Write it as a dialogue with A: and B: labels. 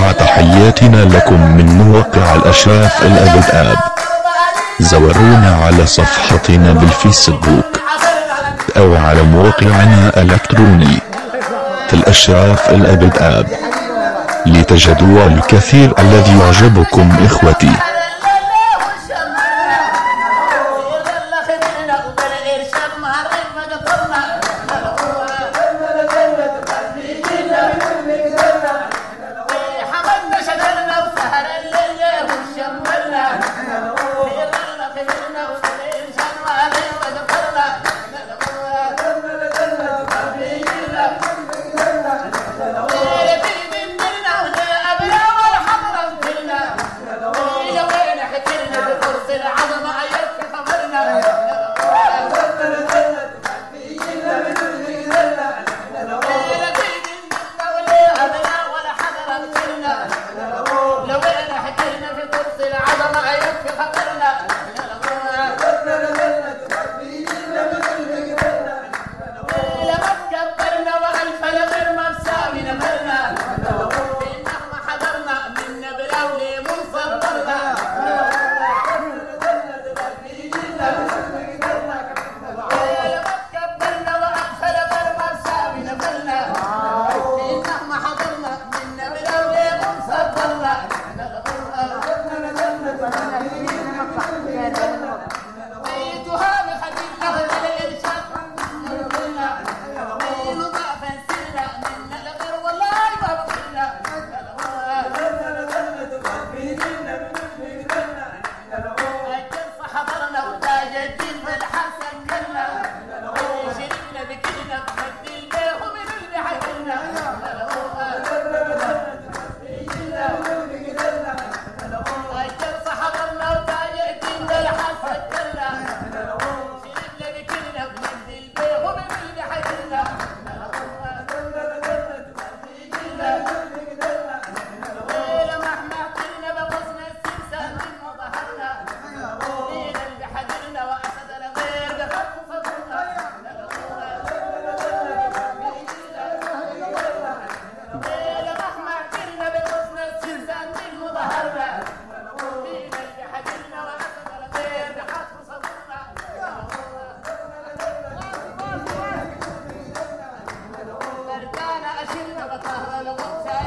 A: مع تحياتنا لكم من موقع الأشراف الأذاب زورونا على صفحتنا بالفيسبوك أو على موقعنا الإلكتروني في الأشراف الأذاب لتجدوا الكثير الذي يعجبكم إخوتي.
B: بركانة أشيل بطهر الغسان